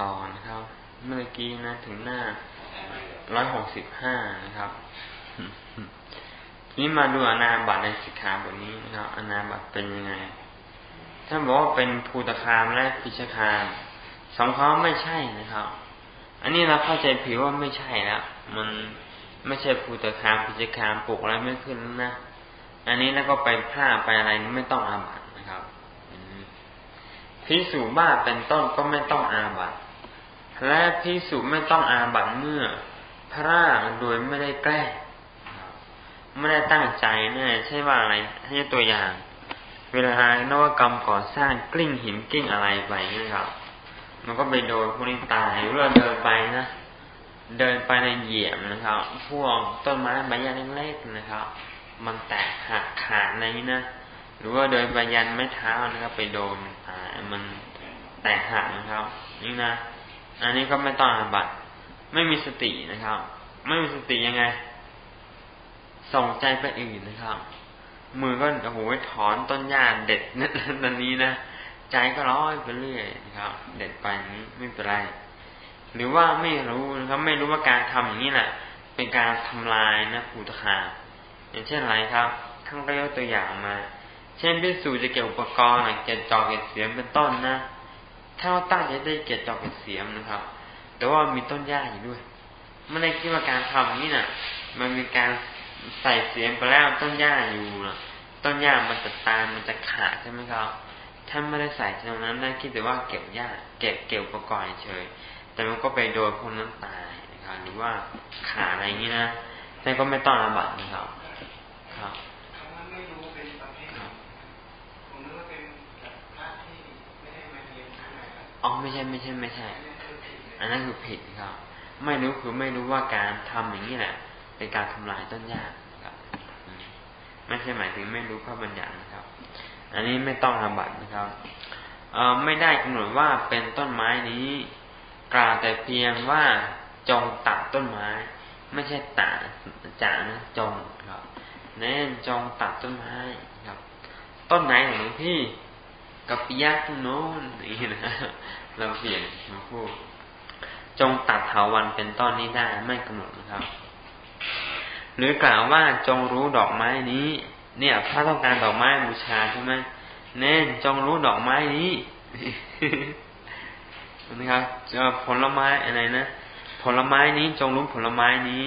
ต่อนะครับ เมื่อกี้นะถึงหน้าร้อยหกสิบห้านะครับนี้มาดูอนาบัตในสิกขาบทนี้นะครับ อนาบัตเป็นยังไงท่าบอกว่าเป็นภูตคามและพิชคามสองข้อไม่ใช่นะครับ อันนี้เราเข้าใจผิวว่าไม่ใช่แล้วมันไม่ใช่ภูตคามพิชคามปลูกอะไรไม่ขึ้นนะ อันนี้แล้วก็ไปผ้าไปอะไรไม่ต้องอาบัตนะครับพิสูบ้าเป็นต้นก็ไม่ต้องอาบัต และพิสูไม่ต้องอาบัตเมื่อ พระโดยไม่ได้แกล้ไม่ได้ตั้งใจเนี่ยใช่ว่าอะไรให้ตัวอย่าง เวลานวกรรมก่อสร้างกลิ้งหินกลิ้งอะไรไปนะครับ มันก็ไปโดนพวกนี้ตายหรือเราเดินไปนะเดินไปในเหยียบนะครับ พวกต้นไม้ใบหญ้าเล็กๆนะครับ มันแตกหักขาดอะไรนี้นะหรือว่าเดินไปยันไม้เท้านะครับ ไปโดนตายมันแตกหักนะครับ นี่นะ อันนี้ก็ไม่ต้องอาบัตไม่มีสตินะครับ ไม่มีสติยังไง ส่งใจไปอื่นนะครับ มือก็โอ้โหถอนต้นหญ้าเด็ดนั่นนั่นนี้นะใจก็ร้อยไปเรื่อยนะครับ เด็ดไปนี้ไม่เป็นไร หรือว่าไม่รู้นะครับ ไม่รู้ว่าการทำอย่างนี้แหละเป็นการทำลายนะภูตคาอย่างเช่นอะไรครับท่านก็ยกตัวอย่างมา เช่นพิสูจจะเก็บอุปกรณ์เก็บจอกเก็บเสียมเป็นต้นนะ ถ้าเราตั้งใจได้เก็บจอกเก็บเสียมนะครับ แต่ว่ามีต้นหญ้าอยู่ด้วยไม่ได้คิดว่าการทำนี้นะ่ะ มันมีการใส่เสียงไปแล้วต้นหญ้าอยู่นะต้นหญ้ามันจะตายมันจะขาดใช่ไหมครับท่านไม่ได้ใส่ตรงนั้นได้คิดแต่ว่าเก็บหญ้าเก็บเก็บอุปกรณ์เฉย แต่มันก็ไปโดนพวกนั้นตายนะครับหรือว่าขาอะไรอย่างนี้นะท่านก็ไม่ต้องระบาดนะครับครับ อ๋อไม่ใช่ไม่ใช่ไม่ใช่ อันนั้นคือผิดครับ ไม่รู้คือไม่รู้ว่าการทำอย่างนี้แหละ เป็นการทำลายต้นหญ้าครับ ไม่ใช่หมายถึงไม่รู้ข้อบัญญัตินะครับ อันนี้ไม่ต้องอาบัตนะครับเอไม่ได้กำหนดว่าเป็นต้นไม้นี้ กล่าวแต่เพียงว่าจงตัดต้นไม้ ไม่ใช่ตัดจานะจงครับแน่นจงตัดต้นไม้ครับ ต้นไหนของหลวงพี่ กับปิยะตรงโน้นนี่นะเราเปลี่ยนมาพูดจงตัดเถาวันเป็นต้นนี้ได้ไม่กำหนดนะครับ หรือกล่าวว่าจงรู้ดอกไม้นี้ เนี่ยพระต้องการดอกไม้บูชาใช่ไหมเน้นจงรู้ดอกไม้นี้นะครับจะผลไม้อะไรนะผลไม้นี้จงรู้ผลไม้นี้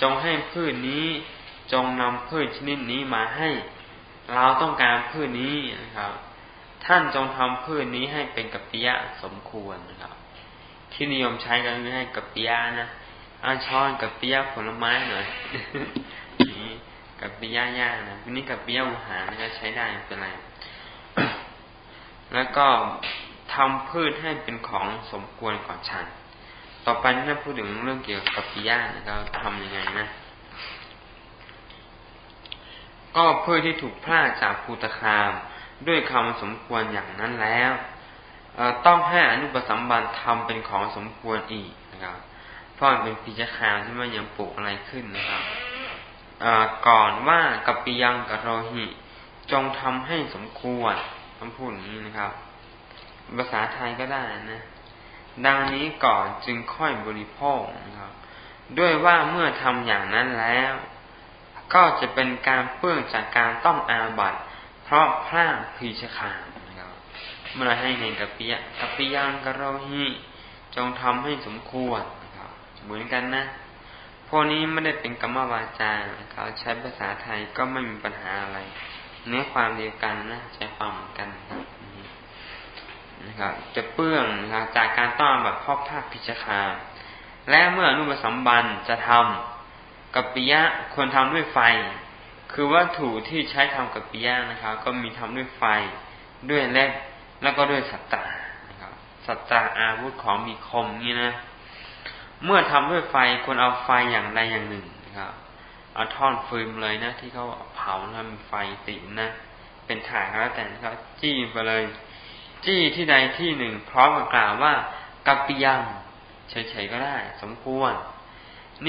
จงให้พืชนี้ จงนำพืชชนิดนี้มาให้ เราต้องการพืชนี้นะครับ ท่านจงทำพืชนี้ให้เป็นกัปปิยะสมควรนะครับ ที่นิยมใช้กันคือให้กับปิยานะอาช้อนกับปิยาผลไม้หน่อยนี่กับปิยาย่านะวันนี้กับปิยาอุหารก็ใช้ได้เป็นไรแล้วก็ทำพืชให้เป็นของสมควรก่อนฉัน ต่อไปนี่พูดถึงเรื่องเกี่ยวกับปิยานะครับทำยังไงนะ ก็พืชที่ถูกพลาดจากภูตคาม ด้วยคำสมควรอย่างนั้นแล้วต้องให้อนุปสัมบันทำเป็นของสมควรอีกนะครับเพราะมันเป็นพิจคามที่มันยังปลูกอะไรขึ้นนะครับก่อนว่ากับปิยังกับโรหิ จงทำให้สมควรคำพูดนี้นะครับ ภาษาไทยก็ได้นะ ดังนี้ก่อนจึงค่อยบริโภคนะครับ ด้วยว่าเมื่อทำอย่างนั้นแล้ว ก็จะเป็นการเปื้องจากการต้องอาบัต เพราะพลาดพิชคามเมื่อให้ในกัปปิยะกัปปิยังกโรหิจงทำให้สมควรนะครับเหมือนกันนะ พวกนี้ไม่ได้เป็นกรรมวาจาเขาใช้ภาษาไทยก็ไม่มีปัญหาอะไร เนื้อความเดียวกันนะใช้ความเหมือนกันครับนะครับ จะเปื้องนะครับจากการต้อนแบบพ่อภาคพิชคาและเมื่อนุปสัมบันจะทำกัปปิยะควรทำด้วยไฟ คือวัตถุที่ใช้ทำกัปปิยะนะครับ ก็มีทำด้วยไฟด้วยเล็บแล้วก็ด้วยสัตตานะครับ สัตตาอาวุธของมีคมนี่นะ เมื่อทำด้วยไฟควรเอาไฟอย่างใดอย่างหนึ่งนะครับ เอาท่อนฟืนเลยนะ ที่เขาเผาแล้วมีไฟติดนะ เป็นถ่านแล้วแต่นะครับจี้ไปเลย จี้ที่ใดที่หนึ่ง พร้อมกับกล่าวว่ากัปปิยังเฉยๆก็ได้ สมควร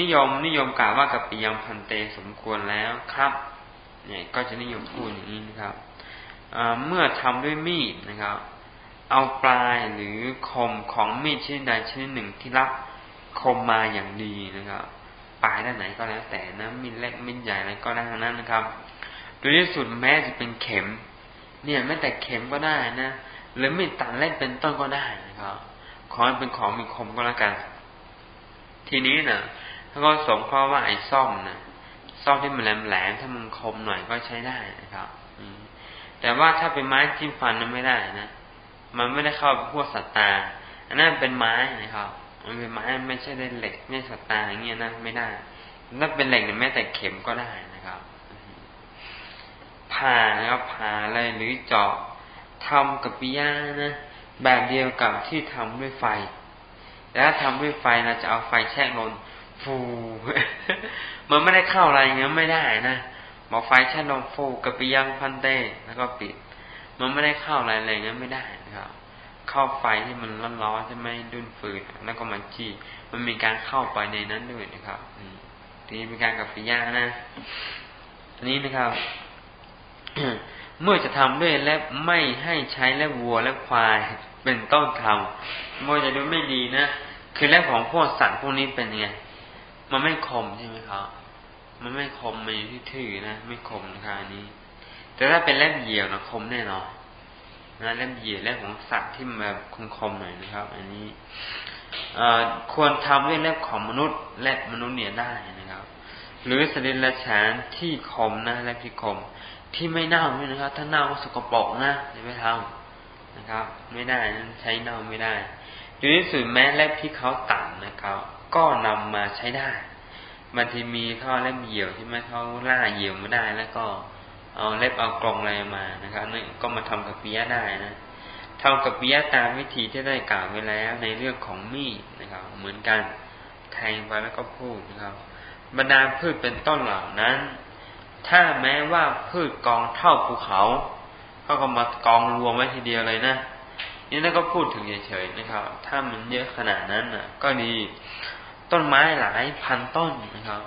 นิยมนิยมกล่าวว่ากัปปิยังพันเตสมควรแล้วครับ เนี่ยก็จะนิยมพูดอย่างนี้นะครับเมื่อทำด้วยมีดนะครับ เอาปลายหรือคมของมีดชนิดใดชนิดหนึ่งที่รับคมมาอย่างดีนะครับปลายด้านไหนก็แล้วแต่นะมีดเล็กมีดใหญ่อะไรก็ได้ทั้งนั้นนะครับ โดยที่สุดแม้จะเป็นเข็ม เนี่ยแม้แต่เข็มก็ได้นะหรือมีดตัดเล็กเป็นต้นก็ได้นะครับ ขอให้เป็นของมีคมก็แล้วกัน ทีนี้นะถ้าก็สงข้อว่าไอ้ซ่อมนะ ซ่อมที่มันแหลมๆถ้ามันคมหน่อยก็ใช้ได้นะครับแต่ว่าถ้าเป็นไม้จิ้มฟันนั้นไม่ได้นะ มันไม่ได้เข้าพวกสัตตา อันนั้นเป็นไม้นะครับ มันเป็นไม้ไม่ใช่ได้เหล็กไม่สัตตาอย่างเงี้ยนะไม่ได้ถ้าเป็นเหล็กเนี่ยแม้แต่เข็มก็ได้นะครับผ่านะครับผ่าอะไรหรือเจาะทำกับปิยานะแบบเดียวกับที่ทำด้วยไฟ แล้วทำด้วยไฟเราจะเอาไฟแช่ลน ฟูมันไม่ได้เข้าอะไรเงี้ยไม่ได้นะบอกไฟแช่ลมฟูกับปิยังพันเต้แล้วก็ปิด มันไม่ได้เข้าอะไรเลยงั้นไม่ได้นะครับเข้าไฟที่มันร้อนๆใช่ไหมดุนฟืนแล้วก็มันจี้มันมีการเข้าไปในนั้นด้วยนะครับทีนี้เป็นการกับปิยานะอันนี้นะครับเมื่อจะทำด้วยและไม่ให้ใช้และวัวและควาย เป็นต้นทำมันจะดูไม่ดีนะคือแลบของพวกสัตว์พวกนี้เป็นไง มันไม่คมใช่ไหมครับ มันไม่คมมันอยู่ที่ถือนะ ไม่คมนะครับอันนี้ แต่ถ้าเป็นเล็บเหยี่ยวนะคมแน่นอนนะเล็บเหยี่ยวเล็บของสัตว์ที่แบบคมๆหน่อยนะครับ อันนี้ควรทำด้วยเล็บของมนุษย์และมนุษย์เนี่ยได้นะครับ หรือสรีระแขนที่คมนะเล็บที่คมที่ไม่เน่าด้วยนะครับ ถ้าเน่าก็สกปรกนะอย่าไปทำนะครับ ไม่ได้นั้นใช้เน่าไม่ได้อยู่ที่สุดแม้เล็บที่เขาตัดนะครับ ก็นำมาใช้ได้บางทีมีเขาเล็บเหยี่ยวที่ไม่เขาล่าเหยี่ยวไม่ได้ แล้วก็เอาเล็บเอากรองอะไรมานะครับนี่ก็มาทำกับปิยะได้นะทำกับปิยะตามวิธีที่ได้กล่าวไว้แล้วในเรื่องของมีดนะครับ เหมือนกันแทงไปแล้วก็พูดนะครับ บรรดาพืชเป็นต้นเหล่านั้น ถ้าแม้ว่าพืชกองเท่าภูเขาเขาก็มากองรวมไว้ทีเดียวเลยนะนี่นั่นก็พูดถึงเฉยๆนะครับ ถ้ามันเยอะขนาดนั้นอะ ก็ดี ต้นไม้หลายพันต้นนะครับ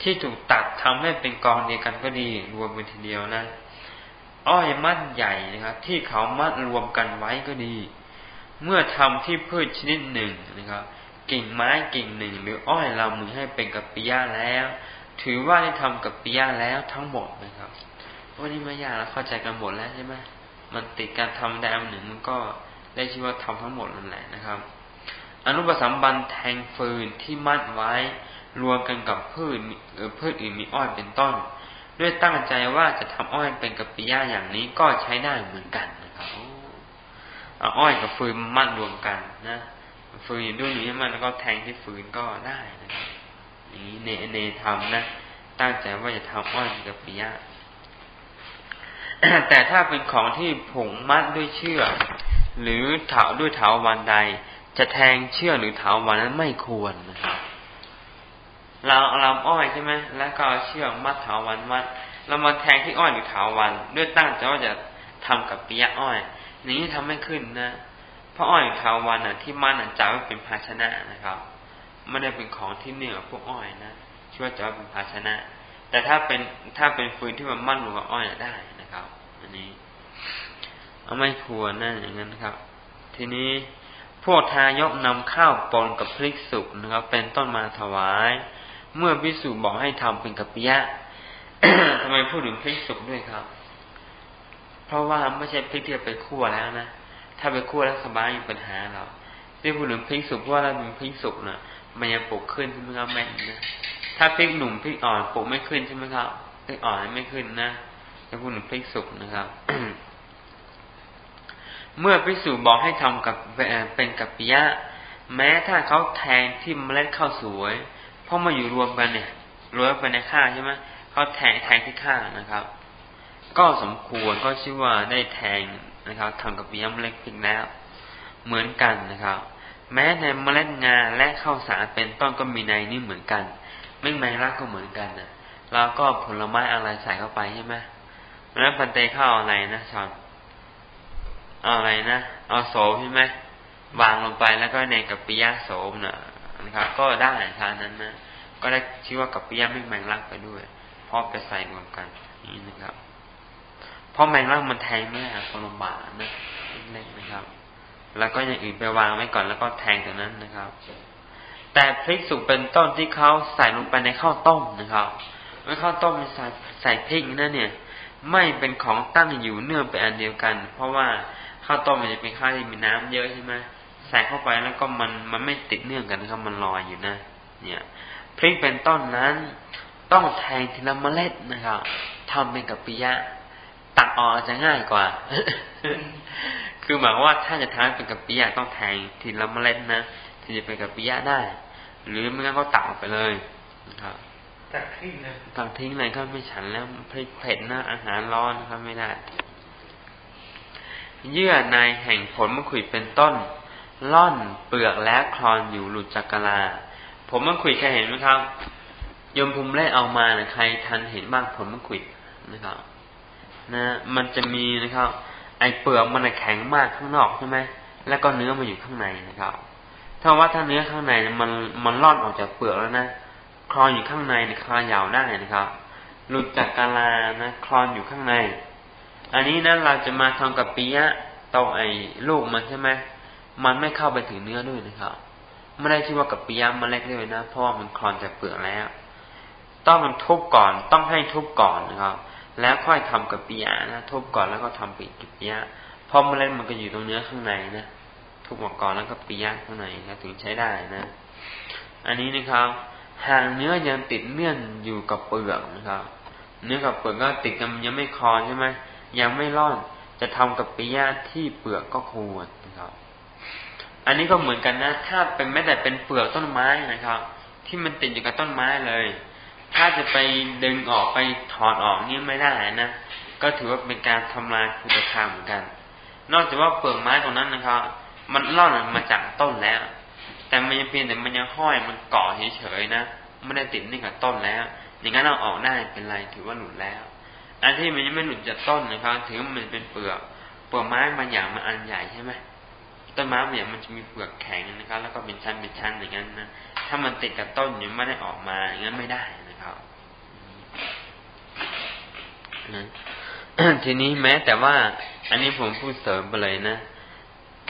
ที่ถูกตัดทำให้เป็นกองเดียวกันก็ดี รวมเป็นทีเดียวนะอ้อยมัดใหญ่นะครับ ที่เขามัดรวมกันไว้ก็ดี เมื่อทำที่พืชชนิดหนึ่งนะครับ กิ่งไม้กิ่งหนึ่ง หรืออ้อยลำมือให้เป็นกับปิยาแล้ว ถือว่าได้ทำกับปิยะแล้วทั้งหมดนะครับวันนี้ไม่ยากแล้วเข้าใจกันหมดแล้วใช่ไหมมันติดการทำได้อันหนึ่งมันก็ได้ชื่อว่าทำทั้งหมดนั่นแหละนะครับ อนุปสัมบันแทงฟืนที่มัดไว้ รวมกันกับพืชหรือพืชอื่นมีอ้อยเป็นต้น ด้วยตั้งใจว่าจะทำอ้อยเป็นกับปิยะอย่างนี้ก็ใช้ได้เหมือนกันนะครับเอาอ้อยกับฟืนมัดรวมกันนะฟืนด้วยนี้มันแล้วก็แทงที่ฟืนก็ได้นะครับนี้เนเนทำนะตั้งใจว่าจะทำอ้อยกับปิยะแต่ถ้าเป็นของที่ผงมัดด้วยเชือกหรือเถาด้วยเถาวันใด จะแทงเชือกหรือเถาวันนั้นไม่ควรนะครับเราเอาลำอ้อยใช่ไหมแล้วก็เชือกมัดเถาวันมัดเรามาแทงที่อ้อยหรือเถาวันด้วยตั้งใจว่าจะทำกับปิยะอ้อยนี้ทำไม่ขึ้นนะเพราะอ้อยหรือเถาวันอะ ที่มันอะจะไม่เป็นภาชนะนะครับไม่ได้เป็นของที่เหนือพวกอ้อยนะช่วยจะเป็นภาชนะ แต่ถ้าเป็นถ้าเป็นฟืนที่มันมั่นลงกับอ้อยได้นะครับ อันนี้ เอาไม่ควรนะอย่างนั้นครับ ทีนี้ พวกทายกนำข้าวปนกับพริกสุกนะครับ เป็นต้นมาถวาย เมื่อพิสูจบอกให้ทำเป็นกัปปิยะทำไมพูดถึงพริกสุกด้วยครับ เพราะว่าไม่ใช่พริกที่ไปคั่วแล้วนะ ถ้าไปคั่วแล้วสบายมีปัญหาเราที่พูดถึงพริกสุกเพราะว่าเราเป็นพริกสุกนะมันยังปลูกขึ้นใช่ไหมครับแม่นะ ถ้าพริกหนุ่มพริกอ่อนปลูกไม่ขึ้นใช่ไหมครับพริกอ่อนไม่ขึ้นนะจะพูดถึงพริกสุกนะครับ เมื่อพิสูจบอกให้ทำกับเป็นกับปิยะ แม้ถ้าเขาแทงที่เมล็ดข้าวสวยพราะมาอยู่รวมกันเนี่ยรวมไปในข้าใช่ไหมเขาแทงแทงที่ข้านะครับ ก็สมควรก็ชื่อว่าได้แทงนะครับทำกับปิยะเมล็ดพริกแล้ว เหมือนกันนะครับ แม้ในเมล็ดงาและข้าวสารเป็นต้นก็มีในนี้เหมือนกัน ไม่แมงลักก็เหมือนกันนะเราก็ผลไม้อะไรใส่เข้าไปใช่ไหมแล้วพันเตข้าวอะไรนะชอน เอาอะไรนะเอาโสมใช่ไหมวางลงไปแล้วก็ในกับปิยะโสมนะนะครับ ก็ได้ทานนั้นนะก็ได้ชื่อว่ากับปิยะไม่แมงลักไปด้วยเพราะไปใส่รวมกันนี่นะครับเพราะแมงลักมันแทงไม่ได้ผลไม้นะเล็กนะครับ แล้วก็อย่างอื่นไปวางไว้ก่อนแล้วก็แทงตรงนั้นนะครับ แต่พริกสุกเป็นต้นที่เขาใส่ลงไปในข้าวต้มนะครับเมื่อข้าวต้มใส่ใส่พริกนั่นเนี่ย ไม่เป็นของตั้งอยู่เนื่องเป็นอันเดียวกัน เพราะว่า ข้าวต้มมันจะเป็นข้าวที่มีน้ำเยอะใช่ไหมใส่เข้าไปแล้วก็มันมันไม่ติดเนื่องกันนะครับมันลอยอยู่นะ เนี่ยพริกเป็นต้นนั้น ต้องแทงทีละเมล็ดนะครับทำเป็นกับปิยะ ตัดออกจะง่ายกว่า คือหมายว่าถ้าจะทำเป็นกับปิยะต้องแทงทีละเมล็ดนะถึงจะเป็นกับปิยะได้ หรือไม่งั้นก็ตัดออกไปเลยนะครับตัดทิ้งเลยตัดทิ้งเลยก็ไม่ฉันแล้วพริกเผ็ดนะอาหารร้อนนะครับไม่ได้ เยื่อในแห่งผลมะขุยเป็นต้น ล่อนเปลือกและคลอนอยู่หลุดจักรลา ผมมะขุยใครเห็นไหมครับยมภูมิได้เอามานะใครทันเห็นบ้างผลมะขุยนะครับ นะ มันจะมีนะครับ ไอเปลือกมันแข็งมากข้างนอกใช่ไหมแล้วก็เนื้อมันอยู่ข้างในนะครับ ถ้าว่าถ้าเนื้อข้างในมันมันล่อนออกจากเปลือกแล้วนะคลอนอยู่ข้างในคลอนยาวได้นะครับหลุดจากกาลานะคลอนอยู่ข้างใน อันนี้นะเราจะมาทำกับปียะตรงไอ้ลูกมันใช่ไหมมันไม่เข้าไปถึงเนื้อด้วยนะครับไม่ได้ชื่อว่ากับปียะมันเล็กเลยนะเพราะว่ามันคลอนจากเปลือกแล้ว ต้องมันทุบก่อนต้องให้ทุบก่อนนะครับ แล้วค่อยทำกับปียะนะทุบก่อนแล้วก็ทำปีกับปียะเพราะเมล็ดมันก็อยู่ตรงเนื้อข้างในนะทุบออกก่อนแล้วก็ปียะข้างในนะถึงใช้ได้นะ อันนี้นะครับหางเนื้อยังติดเนื่อนอยู่กับเปลือกนะครับ เนื้อกับเปลือกก็ติดกันยังไม่คลอนใช่ไหม ยังไม่ร่อนจะทำกับปียะที่เปลือกก็ควรนะครับ อันนี้ก็เหมือนกันนะ ถ้าเป็นแม้แต่เป็นเปลือกต้นไม้นะครับ ที่มันติดอยู่กับต้นไม้เลย ถ้าจะไปดึงออกไปถอดออกนี่ไม่ได้นะก็ถือว่าเป็นการทำลายพุทธคามเหมือนกัน นอกจากว่าเปลือกไม้ตรงนั้นนะครับ มันล่อนมาจากต้นแล้ว แต่มันยังเพียงแต่มันยังห้อยมันเกาะเฉยๆนะไม่ได้ติดนี่กับต้นแล้วอย่างนั้นเราออกได้เป็นไรถือว่าหลุดแล้ว อันที่มันยังไม่หลุดจากต้นนะครับถือมันเป็นเปลือกเปลือกไม้บางอย่างมันอันใหญ่ใช่ไหมต้นไม้เนี่ยมันจะมีเปลือกแข็งนะครับ แล้วก็เป็นชั้นเป็นชั้นอย่างนั้นนะถ้ามันติดกับต้นยังไม่ได้ออกมาอย่างนั้นไม่ได้นะครับทีนี้แม้แต่ว่า อันนี้ผมพูดเสริมไปเลยนะ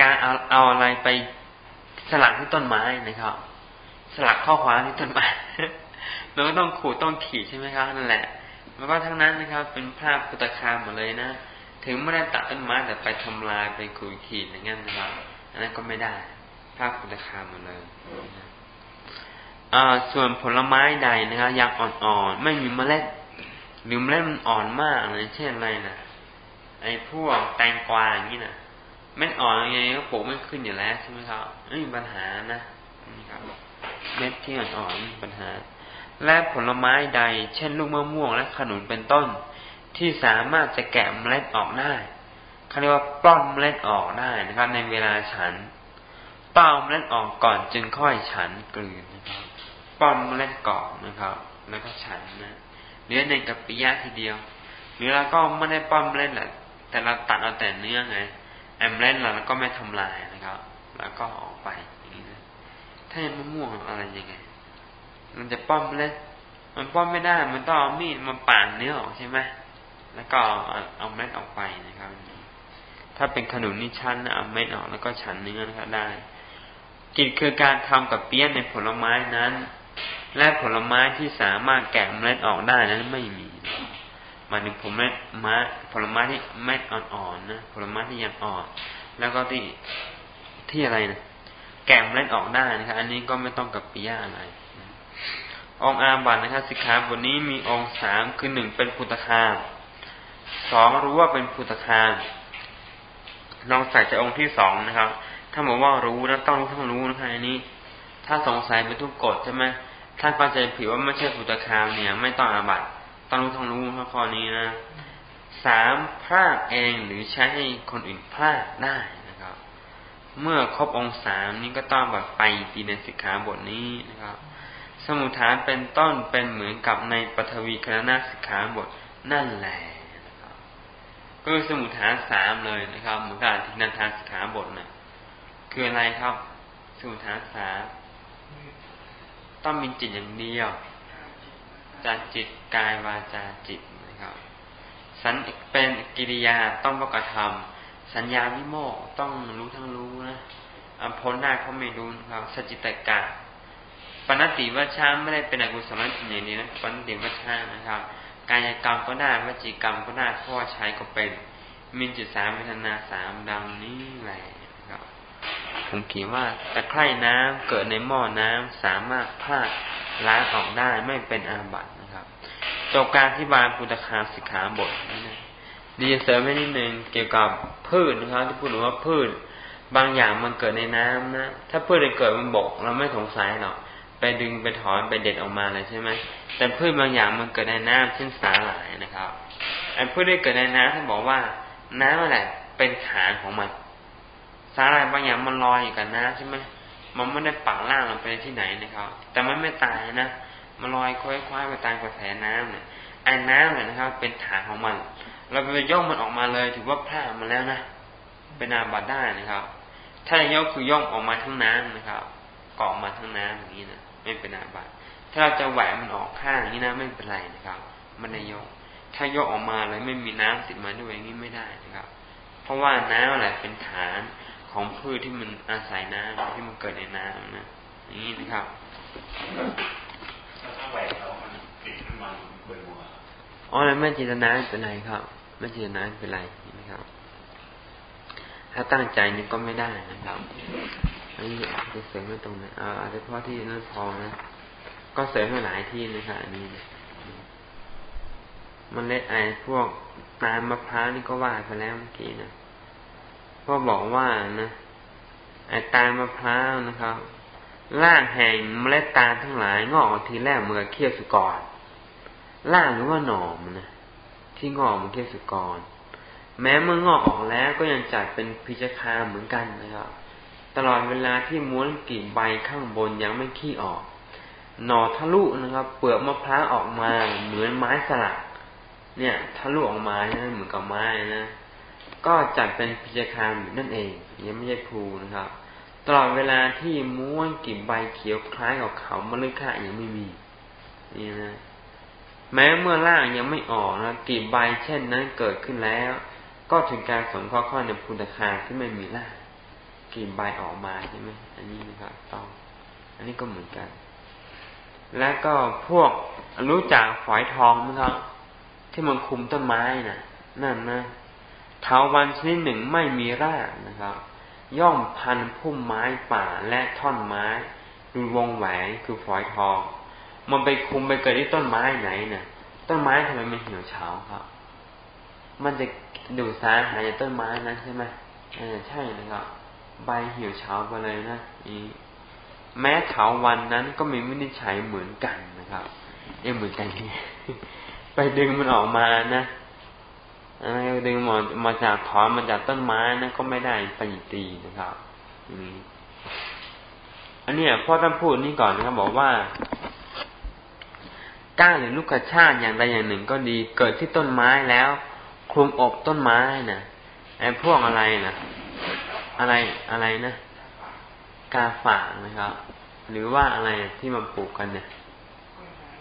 การเอาเอาอะไรไปสลักที่ต้นไม้นะครับ สลักข้อความที่ต้นไม้เราก็ต้องขูดต้องขีดใช่ไหมครับนั่นแหละ มันก็ทั้งนั้นนะครับ เป็นภาพพุทธคามหมดเลยนะ ถึงไม่ได้ตัดต้นไม้แต่ไปทำลายไปขูดขีดอย่างนั้นนะครับอันนั้นก็ไม่ได้ ภาพคุณคาหมดเลยส่วนผลไม้ใดนะครับยังอ่อนๆไม่มีเมล็ดหรือเมล็ดมันอ่อนมากเลยเช่นอะไรนะไอ้พวกแตงกวาอย่างนี้นะเม็ดอ่อนยังไงก็ปลูกไม่ขึ้นอยู่แล้วใช่ไหมครับไม่มีปัญหานะนี่ครับ เม็ดที่อ่อนๆมีปัญหา และผลไม้ใด เช่นลูกมะม่วงและขนุนเป็นต้น ที่สามารถจะแกะเมล็ดออกได้เขาเรียกว่าป้อนเมล็ดออกได้นะครับ ในเวลาฉันป้อนเมล็ดออกก่อนจึงค่อยฉันกลืนนะครับป้อนเมล็ดก่อนนะครับ แล้วก็ฉันนะเนื้อในกับปิยะทีเดียว หรือเราก็ไม่ได้ป้อนเมล็ดแหละแต่เราตัดเอาแต่เนื้อไงแอมเล็ดเราก็ไม่ทำลายนะครับ แล้วก็ออกไปอย่างนี้นะถ้ามันม่วงอะไรยังไง มันจะป้อนเล็ดมันป้อนไม่ได้ มันต้องเอามีดมาปาดเนื้อออกใช่ไหมแล้วก็เอาเอาเม็ดออกไปนะครับ ถ้าเป็นขนุนนี่ชั้นเอาเม็ดออกแล้วก็ฉันเนื้อนะครับได้ กิจคือการทำกับเปี้ยนในผลไม้นั้น และผลไม้ที่สามารถแกะเมล็ดออกได้นั้นไม่มีหมายถึงผลเม็ดไม้ผลไม้ที่เม็ดอ่อนๆนะผลไม้ที่ยังอ่อน แล้วก็ที่ที่อะไรนะแกะเมล็ดออกได้นะครับ อันนี้ก็ไม่ต้องกับปิยาอะไร องอาบัตนะครับสิกขาบทนี้มีองสามคือหนึ่งเป็นพุทธคามสองรู้ว่าเป็นพุทธคามลองใส่ใจองค์ที่สองนะครับ ถ้าบอกว่ารู้นะต้องรู้ทั้งรู้นะครับอันนี้ ถ้าสงสัยไปทุกกฎใช่ไหมถ้าเข้าใจผิดว่าไม่ใช่พุทธคามเนี่ย ไม่ต้องอาบัตต้องรู้ทั้งรู้ข้อนี้นะสามพลาดเองหรือใช้ให้คนอื่นพลาดได้นะครับ เมื่อครบองค์สามนี้ก็ต้องแบบไปตีในสิกขาบทนี้นะครับ สมุทฐานเป็นต้นเป็นเหมือนกับในปฐวีคณนาสิกขาบทนั่นแหละก็คือสมุทฐานสามเลยนะครับเหมือนกับทินันทานสิกขาบทนะคืออะไรครับ สมุทฐานสามต้องมีจิตอย่างเดียวจากจิตกายวาจาจิตนะครับ สันเป็นกิริยาต้องประกระทำสัญญาวิโมกต้องรู้ทั้งรู้นะอพ้นได้เขาไม่รู้นะครับสจิตกะ ปณติวัชชาไม่ได้เป็นอกุศลจิตอย่างนี้นะปณติวัชชานะครับ กายกรรมก็ได้วจีกรรมก็ได้เพราะว่าใช้ก็เป็นมินจิตสามเวทนาสามดังนี้แหละครับผมเขียนว่าตะไคร่น้ำเกิดในหม้อน้ำสามารถพาดล้างออกได้ไม่เป็นอาบัตินะครับจบการที่บาลปุตคาสิกขาบทนี่นะดีเสริมให้นิดนึงเกี่ยวกับพืชนะครับ ที่พูดถึงว่าพืชบางอย่างมันเกิดในน้ำนะถ้าพืชเกิดมันบก เราไม่สงสัยหรอก ไปดึงไปถอนไปเด็ดออกมาเลยใช่ไหมแต่พืชบางอย่างมันเกิดในน้ำเช่นสาหร่ายนะครับไอ้พืชที่เกิดในน้ำท่านบอกว่าน้ำอะไรเป็นฐานของมัน สาหร่ายบางอย่างมันลอยอยู่กับน้ำใช่ไหมมันไม่ได้ปักล่างลงไปที่ไหนนะครับ แต่มันไม่ตายนะมันลอยคว้ายๆไปตามกระแสน้ำเนี่ยไอ้น้ำเนี่ยนะครับ เป็นฐานของมัน เราไปย่อมันออกมาเลย ถือว่าพลาดมาแล้วนะเป็นอาบัตได้นะครับ ถ้าจะย่อคือย่อมออกมาทั้งน้ำนะครับเกาะมาทั้งน้ำอย่างนี้นะ ไม่เป็นอาบัตถ้าเราจะแหวกมันออกข้างอย่างนี้นะไม่เป็นไรนะครับ มันได้ยก ถ้ายกออกมาเลยไม่มีน้ำติดมาด้วยอย่างนี้ไม่ได้นะครับ เพราะว่าน้ำอะไรเป็นฐานของพืชที่มันอาศัยน้ำที่มันเกิดในน้ำนะนี่นะครับถ้าแหวกแล้วมันติดขึ้นมาเบื่ออ๋อแล้วไม่จิตนาเป็นไรครับไม่จิตนาเป็นไรนะครับ ถ้าตั้งใจนี่ก็ไม่ได้นะครับ อันนี้จะเสริมไม่ตรงนะเอาเฉพาะที่นั่นพอนะ ก็เสริมให้หลายที่นะครับอันนี้มันเล็ดไอพวกตามมะพร้าวนี่ก็ว่าไปแล้วเมื่อกี้นะพ่อบอกว่านะไอตามมะพร้าวนะครับล่างแห่งเมล็ดตาลทั้งหลายงอกทีแรกเมื่อเคี่ยวสุกรล่างหรือว่าหน่อมนะที่งอกเมันเคี่ยวสุกรแม้เมื่องอกออกแล้วก็ยังจัดเป็นพิจคาเหมือนกันนะครับ ตลอดเวลาที่ม้วนกิ่งใบข้างบนยังไม่ขี้ออก หน่อทะลุนะครับ เปลือกมะพร้าวออกมาเหมือนไม้สลัก เนี่ยทะลุออกมาใช่ไหมเหมือนกับไม้นะก็จัดเป็นพิจารณานั่นเองยังไม่ใช่ภูนะครับ ตลอดเวลาที่ม้วนกิ่งใบเขียวคล้ายกับเขามะลึกค่ายังไม่มีนี่นะแม้เมื่อล่างยังไม่ออกนะกิ่งใบเช่นนั้นเกิดขึ้นแล้ว ก็ถึงการสมข้อข้อในพุทธคาที่ไม่มีล่าง กิ่งใบออกมาใช่ไหมอันนี้นะครับต้อง อันนี้ก็เหมือนกัน แล้วก็พวกรู้จักฝอยทองไหมครับ ที่มันคุมต้นไม้นะ่ะ นั่นนะเถาวันชนิดหนึ่งไม่มีรากนะครับ ย่อมพันพุ่มไม้ป่าและท่อนไม้ดูวงแหวนคือฝอยทอง มันไปคุมไปเกิดที่ต้นไม้ไหนนะ่ะ ต้นไม้ทำไมมันเหี่ยวเฉาครับ มันจะดูดสารหายจากต้นไม้นั้นใช่ไหมเออใช่นะครับ ใบเหี่ยวเฉาไปเลยนะนี่แม้เถาวันนั้นก็มีวินิจฉัยเหมือนกันนะครับเองเหมือนกันนี่ไปดึงมันออกมานะดึงมามาจากถอนมาจากต้นไม้นะก็ไม่ได้ไปตีนะครับอันนี้พ่อท่านพูดนี่ก่อนนะครับบอกว่าก้าหรือลูกกระชาติอย่างใดอย่างหนึ่งก็ดีเกิดที่ต้นไม้แล้วคลุมอบต้นไม้นะไอ้พวกอะไรนะ อะไรอะไรนะ กาฝากนะครับ หรือว่าอะไรที่มาปลูกกันเนี่ย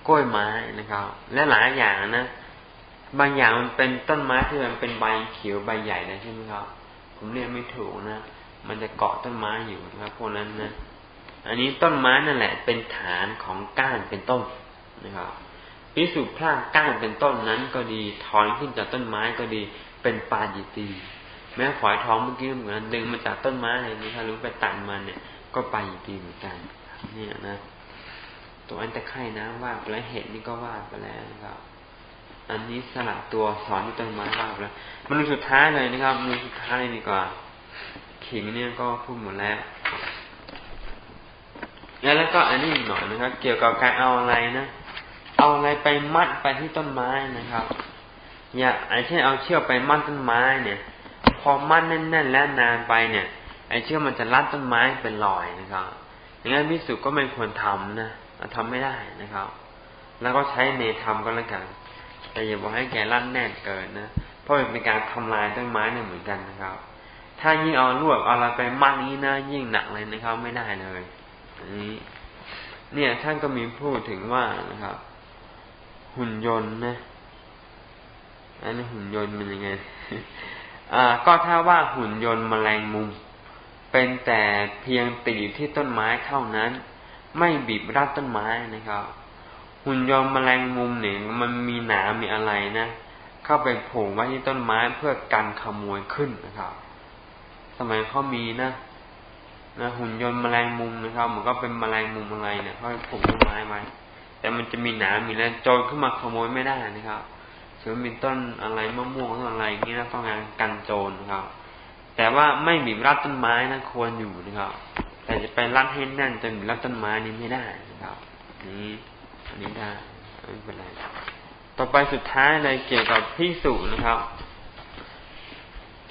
กล้วยไม้นะครับ และหลายอย่างนะบางอย่างมันเป็นต้นไม้ที่มันเป็นใบเขียวใบใหญ่นะใช่ไหมครับ ผมเรียกไม่ถูกนะมันจะเกาะต้นไม้อยู่นะครับพวกนั้นนะอันนี้ต้นไม้นั่นแหละ เป็นฐานของก้านเป็นต้นนะครับพิสูจน์พลาดก้านเป็นต้นนั้นก็ดีถอนขึ้นจากต้นไม้ก็ดีเป็นปาจิตี แม้ฝอยทองเมื่อกี้เหมือนดึงมาจากต้นไม้เลยนะครับรู้ไปตัดมันเนี่ย ก็ไปาจิตีเหมือนกันเนี่ยนะ ตัวอันตะไคร่น้ำว่าไปแล้วเห็ดนี่ก็ว่าไปแล้วนะครับอันนี้สลับตัวสอนที่ต้นไม้ว่าไปแล้วมันสุดท้ายเลยนะครับมันสุดท้ายเลยดีกว่า ขิงเนี่ยก็พูดหมดแล้วแล้วก็อันนี้หน่อยนะครับ เกี่ยวกับการเอาอะไรนะเอาอะไรไปมัดไปที่ต้นไม้นะครับ อย่าไอ้เช่นเอาเชือกไปมัดต้นไม้เนี่ย พอมัดแน่น ๆ แล้วนานไปเนี่ย ไอ้เชือกมันจะรัดต้นไม้เป็นรอยนะครับ อย่างนั้นพิสุก็ไม่ควรทำนะทำไม่ได้นะครับ แล้วก็ใช้เนธรรมก็แล้วกัน แต่อย่าบอกให้แกลั่นแน่นเกินนะ เพราะเป็นการทำลายต้นไม้เนี่ยเหมือนกันนะครับ ถ้ายิ่งเอาลวดเอาอะไรไปมั่นนี้นะยิ่งหนักเลยนะครับ ไม่ได้เลยอันนี้เนี่ยท่านก็มีพูดถึงว่านะครับ หุ่นยนต์นะอันนี้หุ่นยนต์เป็นยังไง ก็ถ้าว่าหุ่นยนต์แมลงมุม เป็นแต่เพียงติดอยู่ที่ต้นไม้เท่านั้น ไม่บีบรัดต้นไม้นะครับ หุ่นยนต์แมลงมุมเนี่ยมันมีหนามีอะไรนะเข้าไปผล่ไว้ที่ต้นไม้เพื่อกันขโมยขึ้นนะครับ สมัยเขามีนะนะหุ่นยนต์แมลงมุมนะครับมันก็เป็นแมลงมุมอะไรเนี่ยเขาปลูกต้นไม้ไว้แต่มันจะมีหนามมีแล้วโจรขึ้นมาขโมยไม่ได้นะครับ ถือมีต้นอะไรมะม่วงต้นอะไรอย่างนี้นะต้องการกันโจรนะครับ แต่ว่าไม่บีบรัดต้นไม้นะควรอยู่นะครับ แต่จะไปรัดให้แน่นจนบีบรัดต้นไม้นี้ไม่ได้นะครับ นี้อันนี้ได้ไม่เป็นไรต่อไปสุดท้ายเลยเกี่ยวกับพิสูจนะครับ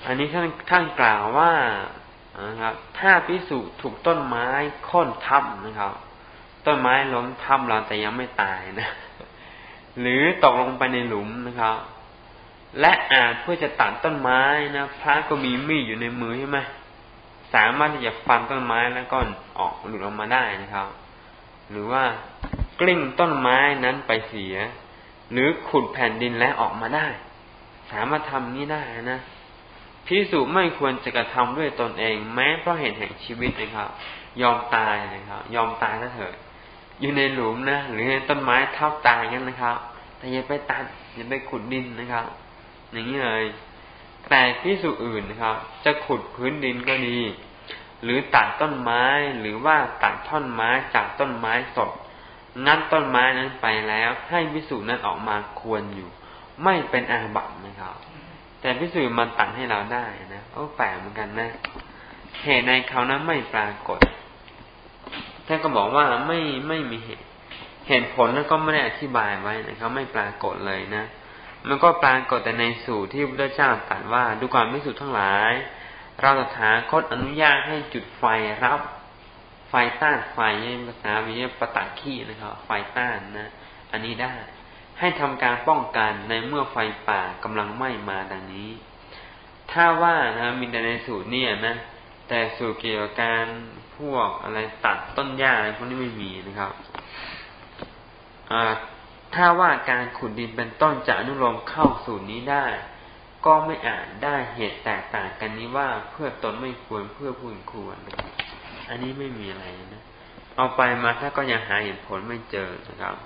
อันนี้ท่านท่านกล่าวว่านะครับ ถ้าพิสุถูกต้นไม้ค้นทับนะครับ ต้นไม้ล้มทับเราแต่ยังไม่ตายนะ หรือตกลงไปในหลุมนะครับ และอาจเพื่อจะตัดต้นไม้นะพระก็มีมีดอยู่ในมือใช่ไหมสามารถที่จะฟันต้นไม้แล้วก็ออกหลุดออกมาได้นะครับ หรือว่ากลิ้งต้นไม้นั้นไปเสีย หรือขุดแผ่นดินและออกมาได้ สามารถทำนี้ได้นะพิสูจไม่ควรจะกระทำด้วยตนเอง แม้เพราะเหตุแห่งชีวิตนะครับ ยอมตายนะครับ ยอมตายถ้าเถิด อยู่ในหลุมนะหรือต้นไม้ทับตายงั้นนะครับแต่อย่าไปตัดอย่าไปขุดดินนะครับ อย่างนี้เลย แต่พิสูจอื่นนะครับ จะขุดพื้นดินก็ดี หรือตัดต้นไม้หรือว่าตัดท่อนไม้จากต้นไม้สดงัดต้นไม้นั้นไปแล้ว ให้พิสูจนั้นออกมาควรอยู่ ไม่เป็นอาบัตินะครับ แต่พิสูจน์มันตัดให้เราได้นะโอ้แปลกเหมือนกันนะเหตุในเขานั้นไม่ปรากฏ ท่านก็บอกว่าไม่ไม่มีเหตุเหตุผลนั้นก็ไม่ได้อธิบายไว้นะครับ ไม่ปรากฏเลยนะ มันก็ปรากฏแต่ในสูตรที่พระเจ้าตรัสว่าดูก่อนพิสูจน์ทั้งหลาย เราตถาคตอนุญาตให้จุดไฟรับ ไฟต้านไฟภาษาวิญญาปตะขี้นะครับ ไฟต้านนะ อันนี้ได้ ให้ทำการป้องกันในเมื่อไฟป่ากำลังไหม้มาดังนี้ ถ้าว่านะมีแต่ในสูตรเนี่ยนะ แต่สูตรเกี่ยวกับการพวกอะไรตัดต้นหญ้าอะไรพวกนี้ไม่มีนะครับถ้าว่าการขุดดินเป็นต้นจะอนุโลมเข้าสูตรนี้ได้ ก็ไม่อาจได้เหตุแตกต่างกันนี้ว่าเพื่อตนไม่ควรเพื่อผู้อื่นควรอันนี้ไม่มีอะไรนะเอาไปมาถ้าก็ยังหาเหตุผลไม่เจอนะครับ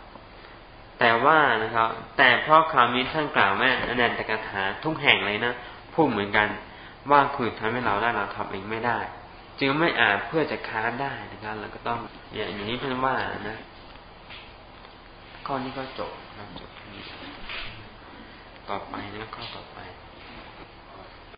แต่ว่านะครับ แต่เพราะคำนี้ท่านกล่าวแม่อนันตกถาทุกแห่งเลยนะพูดเหมือนกัน ว่าคือทำให้เราได้เราทำเองไม่ได้ จึงไม่อาจเพื่อจะค้านได้นะครับเราก็ต้องอย่างนี้เพื่อนว่านะข้อนี้ก็จบครับจบต่อไปนะข้อต่อไป